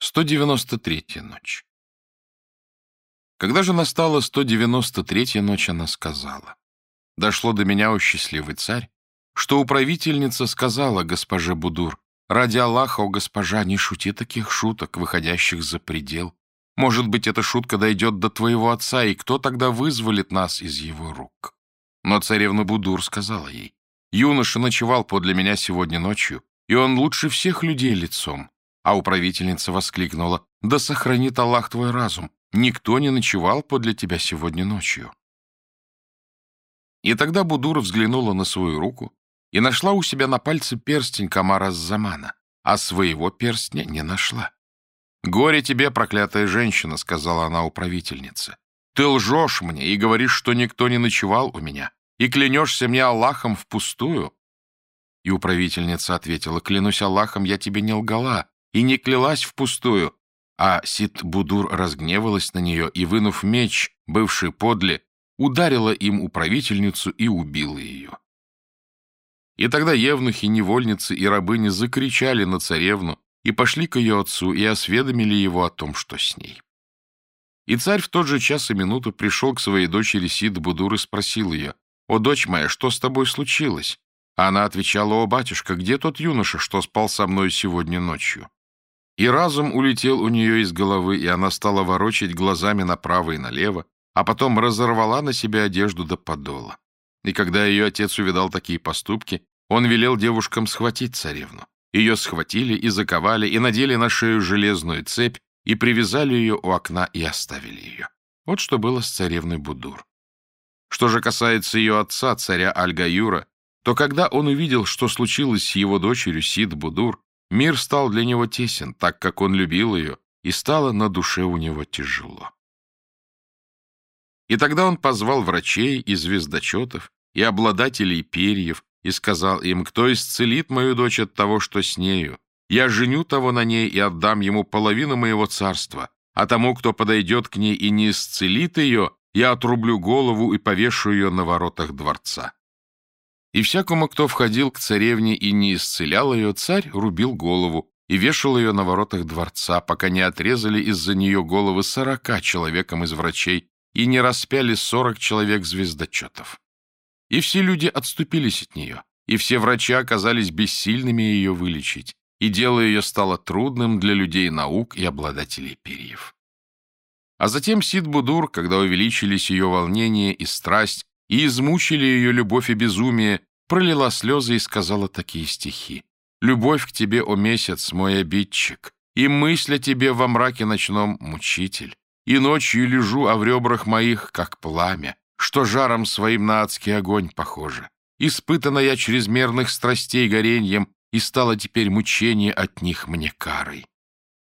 193-я ночь. Когда же настала 193-я ночь, она сказала, «Дошло до меня, о счастливый царь, что управительница сказала госпоже Будур, «Ради Аллаха, о госпожа, не шути таких шуток, выходящих за предел. Может быть, эта шутка дойдет до твоего отца, и кто тогда вызволит нас из его рук?» Но царевна Будур сказала ей, «Юноша ночевал подле меня сегодня ночью, и он лучше всех людей лицом. А управительница воскликнула, «Да сохранит Аллах твой разум! Никто не ночевал подле тебя сегодня ночью». И тогда Будура взглянула на свою руку и нашла у себя на пальце перстень Камара Замана, а своего перстня не нашла. «Горе тебе, проклятая женщина», — сказала она управительнице. «Ты лжешь мне и говоришь, что никто не ночевал у меня, и клянешься мне Аллахом впустую». И управительница ответила, «Клянусь Аллахом, я тебе не лгала, и не клялась впустую. А Сит-Будур разгневалась на нее и, вынув меч, бывший подле, ударила им управительницу и убила ее. И тогда евнухи, невольницы и рабыни закричали на царевну и пошли к ее отцу и осведомили его о том, что с ней. И царь в тот же час и минуту пришел к своей дочери Сид-Будур и спросил ее, «О, дочь моя, что с тобой случилось?» А она отвечала, «О, батюшка, где тот юноша, что спал со мной сегодня ночью?» И разум улетел у нее из головы, и она стала ворочать глазами направо и налево, а потом разорвала на себе одежду до подола. И когда ее отец увидал такие поступки, он велел девушкам схватить царевну. Ее схватили и заковали, и надели на шею железную цепь, и привязали ее у окна и оставили ее. Вот что было с царевной Будур. Что же касается ее отца, царя Аль-Гаюра, то когда он увидел, что случилось с его дочерью Сид-Будур, Мир стал для него тесен, так как он любил ее, и стало на душе у него тяжело. И тогда он позвал врачей и звездочетов, и обладателей перьев, и сказал им, кто исцелит мою дочь от того, что с нею. Я женю того на ней и отдам ему половину моего царства, а тому, кто подойдет к ней и не исцелит ее, я отрублю голову и повешу ее на воротах дворца. И всякому, кто входил к царевне и не исцелял ее, царь рубил голову и вешал ее на воротах дворца, пока не отрезали из-за нее головы сорока человекам из врачей и не распяли сорок человек звездочетов. И все люди отступились от нее, и все врачи оказались бессильными ее вылечить, и дело ее стало трудным для людей наук и обладателей перьев. А затем Сид-Будур, когда увеличились ее волнение и страсть, и измучили ее любовь и безумие, пролила слезы и сказала такие стихи. «Любовь к тебе, о месяц, мой обидчик, и мысль о тебе во мраке ночном мучитель, и ночью лежу, а в ребрах моих, как пламя, что жаром своим на адский огонь похоже. Испытана я чрезмерных страстей гореньем, и стало теперь мучение от них мне карой».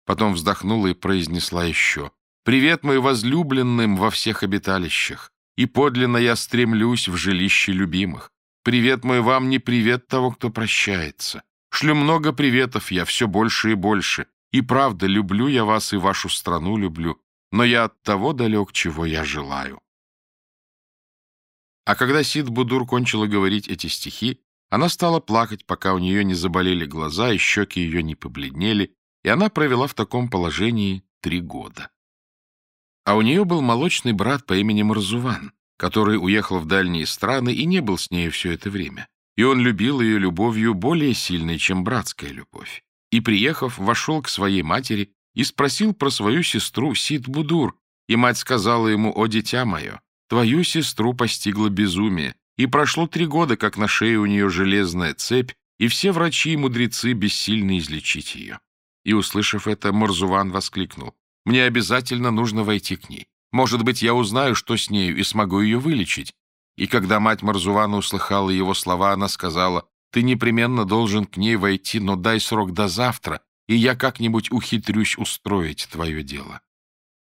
Потом вздохнула и произнесла еще. «Привет, мой возлюбленным во всех обиталищах, и подлинно я стремлюсь в жилище любимых. Привет мой вам не привет того, кто прощается. Шлю много приветов я, все больше и больше. И правда, люблю я вас и вашу страну люблю, но я от того далек, чего я желаю. А когда Сид Будур кончила говорить эти стихи, она стала плакать, пока у нее не заболели глаза и щеки ее не побледнели, и она провела в таком положении три года. А у нее был молочный брат по имени Марзуван, который уехал в дальние страны и не был с ней все это время. И он любил ее любовью более сильной, чем братская любовь. И, приехав, вошел к своей матери и спросил про свою сестру Сид-Будур, и мать сказала ему, «О, дитя мое, твою сестру постигло безумие, и прошло три года, как на шее у нее железная цепь, и все врачи и мудрецы бессильны излечить ее». И, услышав это, Марзуван воскликнул, «Мне обязательно нужно войти к ней. Может быть, я узнаю, что с нею, и смогу ее вылечить. И когда мать Марзувана услыхала его слова, она сказала, «Ты непременно должен к ней войти, но дай срок до завтра, и я как-нибудь ухитрюсь устроить твое дело».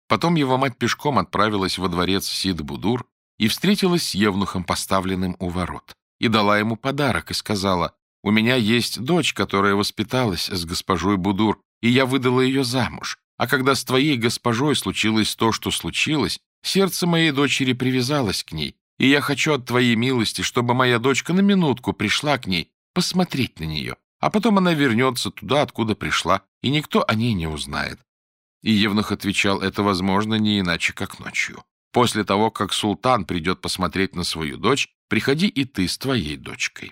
Потом его мать пешком отправилась во дворец Сид-Будур и встретилась с евнухом, поставленным у ворот, и дала ему подарок, и сказала, «У меня есть дочь, которая воспиталась с госпожой Будур, и я выдала ее замуж. А когда с твоей госпожой случилось то, что случилось, сердце моей дочери привязалось к ней, и я хочу от твоей милости, чтобы моя дочка на минутку пришла к ней, посмотреть на нее, а потом она вернется туда, откуда пришла, и никто о ней не узнает. И Евнух отвечал, это возможно не иначе, как ночью. После того, как султан придет посмотреть на свою дочь, приходи и ты с твоей дочкой.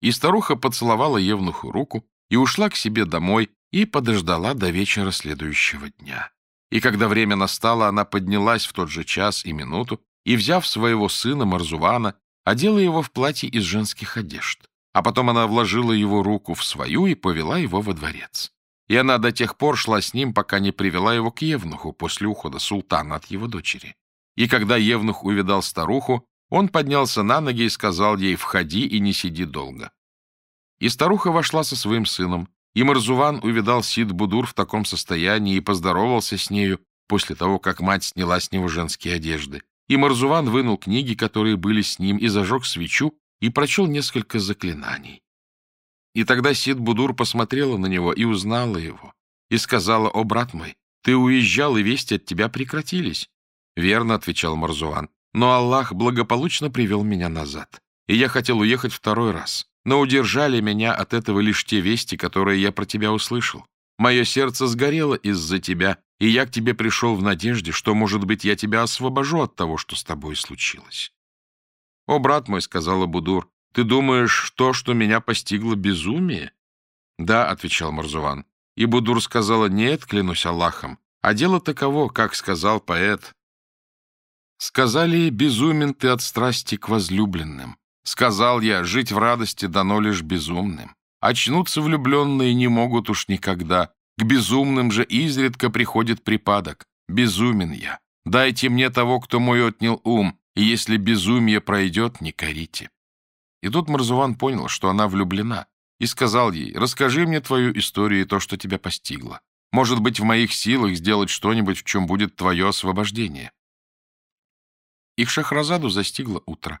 И старуха поцеловала Евнуху руку и ушла к себе домой и подождала до вечера следующего дня. И когда время настало, она поднялась в тот же час и минуту и, взяв своего сына Марзувана, одела его в платье из женских одежд. А потом она вложила его руку в свою и повела его во дворец. И она до тех пор шла с ним, пока не привела его к Евнуху после ухода султана от его дочери. И когда Евнух увидал старуху, он поднялся на ноги и сказал ей «Входи и не сиди долго». И старуха вошла со своим сыном, и Марзуван увидал Сид-Будур в таком состоянии и поздоровался с нею после того, как мать сняла с него женские одежды. И Марзуван вынул книги, которые были с ним, и зажег свечу, и прочел несколько заклинаний. И тогда Сид-Будур посмотрела на него и узнала его, и сказала, «О, брат мой, ты уезжал, и вести от тебя прекратились». «Верно», — отвечал Марзуван, «но Аллах благополучно привел меня назад, и я хотел уехать второй раз, но удержали меня от этого лишь те вести, которые я про тебя услышал. Мое сердце сгорело из-за тебя, и я к тебе пришел в надежде, что, может быть, я тебя освобожу от того, что с тобой случилось. — О, брат мой, — сказала Будур, — ты думаешь, то, что меня постигло, безумие? — Да, — отвечал Марзуван. И Будур сказала, — нет, клянусь Аллахом, а дело таково, как сказал поэт. Сказали, безумен ты от страсти к возлюбленным. Сказал я, жить в радости дано лишь безумным. Очнуться влюбленные не могут уж никогда, к безумным же изредка приходит припадок. Безумен я. Дайте мне того, кто мой отнял ум, и если безумие пройдет, не корите. И тут Марзуван понял, что она влюблена, и сказал ей, расскажи мне твою историю и то, что тебя постигло. Может быть, в моих силах сделать что-нибудь, в чем будет твое освобождение. Их Шахразаду застигло утро,